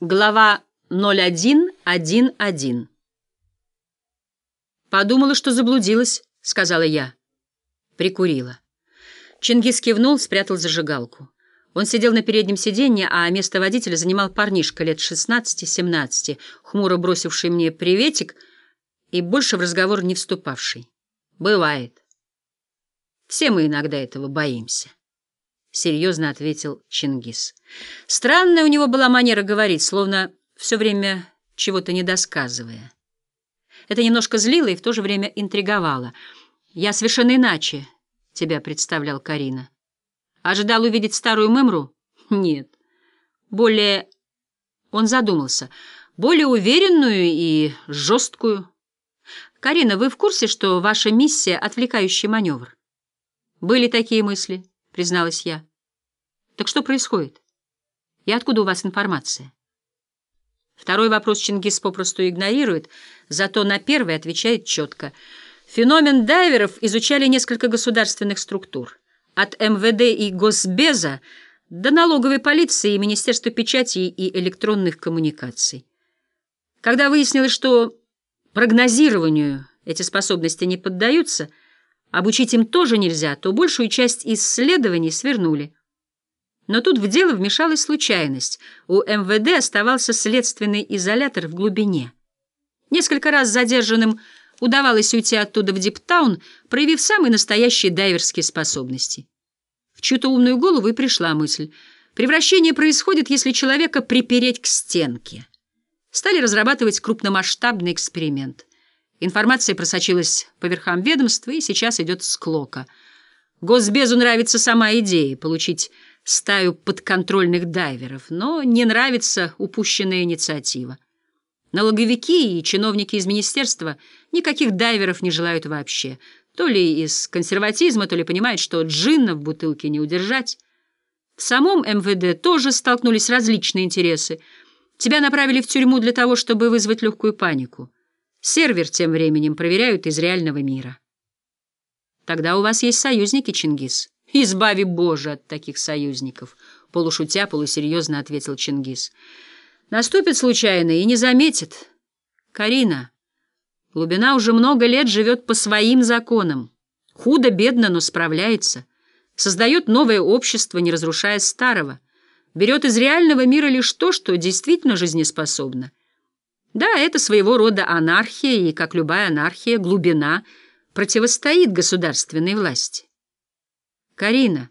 Глава 01.1.1 «Подумала, что заблудилась», — сказала я. Прикурила. Чингис кивнул, спрятал зажигалку. Он сидел на переднем сиденье, а место водителя занимал парнишка лет 16-17, хмуро бросивший мне приветик и больше в разговор не вступавший. «Бывает. Все мы иногда этого боимся». — серьезно ответил Чингис. Странная у него была манера говорить, словно все время чего-то недосказывая. Это немножко злило и в то же время интриговало. «Я совершенно иначе тебя представлял Карина. Ожидал увидеть старую Мымру? Нет. Более...» Он задумался. «Более уверенную и жесткую. Карина, вы в курсе, что ваша миссия — отвлекающий маневр?» «Были такие мысли» призналась я. Так что происходит? И откуда у вас информация? Второй вопрос Чингис попросту игнорирует, зато на первый отвечает четко. Феномен дайверов изучали несколько государственных структур. От МВД и Госбеза до налоговой полиции и Министерства печати и электронных коммуникаций. Когда выяснилось, что прогнозированию эти способности не поддаются – обучить им тоже нельзя, то большую часть исследований свернули. Но тут в дело вмешалась случайность. У МВД оставался следственный изолятор в глубине. Несколько раз задержанным удавалось уйти оттуда в Диптаун, проявив самые настоящие дайверские способности. В чью-то умную голову и пришла мысль. Превращение происходит, если человека припереть к стенке. Стали разрабатывать крупномасштабный эксперимент. Информация просочилась по верхам ведомства, и сейчас идет склока. Госбезу нравится сама идея получить стаю подконтрольных дайверов, но не нравится упущенная инициатива. Налоговики и чиновники из министерства никаких дайверов не желают вообще. То ли из консерватизма, то ли понимают, что джинна в бутылке не удержать. В самом МВД тоже столкнулись различные интересы. Тебя направили в тюрьму для того, чтобы вызвать легкую панику. Сервер тем временем проверяют из реального мира. Тогда у вас есть союзники, Чингис. Избави Боже от таких союзников, полушутя, полусерьезно ответил Чингис. Наступит случайно и не заметит. Карина, глубина уже много лет живет по своим законам. Худо-бедно, но справляется. Создает новое общество, не разрушая старого. Берет из реального мира лишь то, что действительно жизнеспособно. Да, это своего рода анархия, и, как любая анархия, глубина противостоит государственной власти. Карина,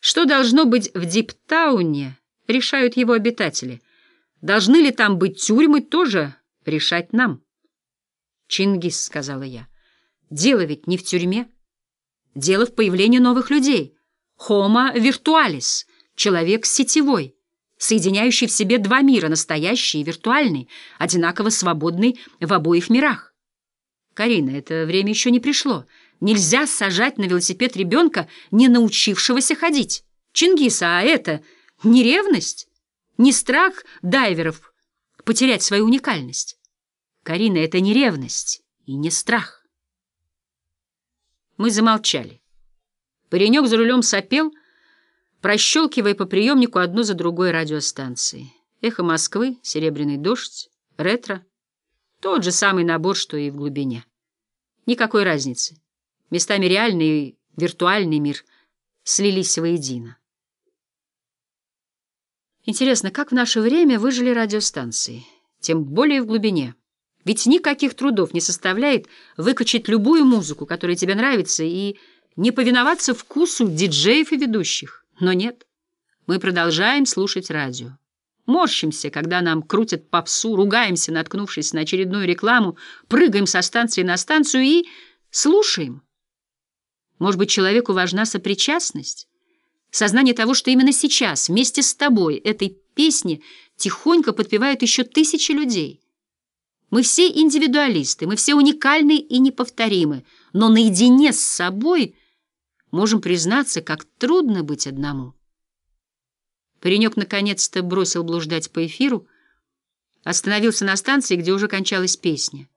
что должно быть в Диптауне, решают его обитатели. Должны ли там быть тюрьмы, тоже решать нам. Чингис, сказала я, дело ведь не в тюрьме. Дело в появлении новых людей. Homo virtualis, человек сетевой соединяющий в себе два мира, настоящий и виртуальный, одинаково свободный в обоих мирах. Карина, это время еще не пришло. Нельзя сажать на велосипед ребенка, не научившегося ходить. Чингиса, а это не ревность, не страх дайверов потерять свою уникальность. Карина, это не ревность и не страх. Мы замолчали. Паренек за рулем сопел, прощелкивая по приемнику одну за другой радиостанции. «Эхо Москвы», «Серебряный дождь», «Ретро». Тот же самый набор, что и в глубине. Никакой разницы. Местами реальный и виртуальный мир слились воедино. Интересно, как в наше время выжили радиостанции? Тем более в глубине. Ведь никаких трудов не составляет выкачать любую музыку, которая тебе нравится, и не повиноваться вкусу диджеев и ведущих. Но нет, мы продолжаем слушать радио. Морщимся, когда нам крутят попсу, ругаемся, наткнувшись на очередную рекламу, прыгаем со станции на станцию и слушаем. Может быть, человеку важна сопричастность? Сознание того, что именно сейчас, вместе с тобой, этой песни тихонько подпевают еще тысячи людей. Мы все индивидуалисты, мы все уникальны и неповторимы, но наедине с собой – Можем признаться, как трудно быть одному. Паренек наконец-то бросил блуждать по эфиру, остановился на станции, где уже кончалась песня.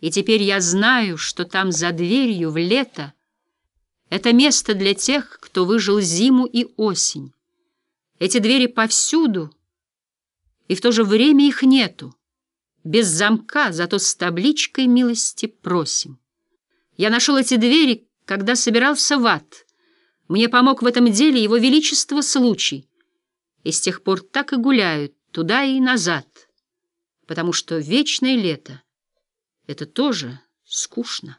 И теперь я знаю, что там за дверью в лето это место для тех, кто выжил зиму и осень. Эти двери повсюду, и в то же время их нету. Без замка, зато с табличкой милости просим. Я нашел эти двери, когда собирался в ад. Мне помог в этом деле его величество случай. И с тех пор так и гуляют туда и назад, потому что вечное лето — это тоже скучно.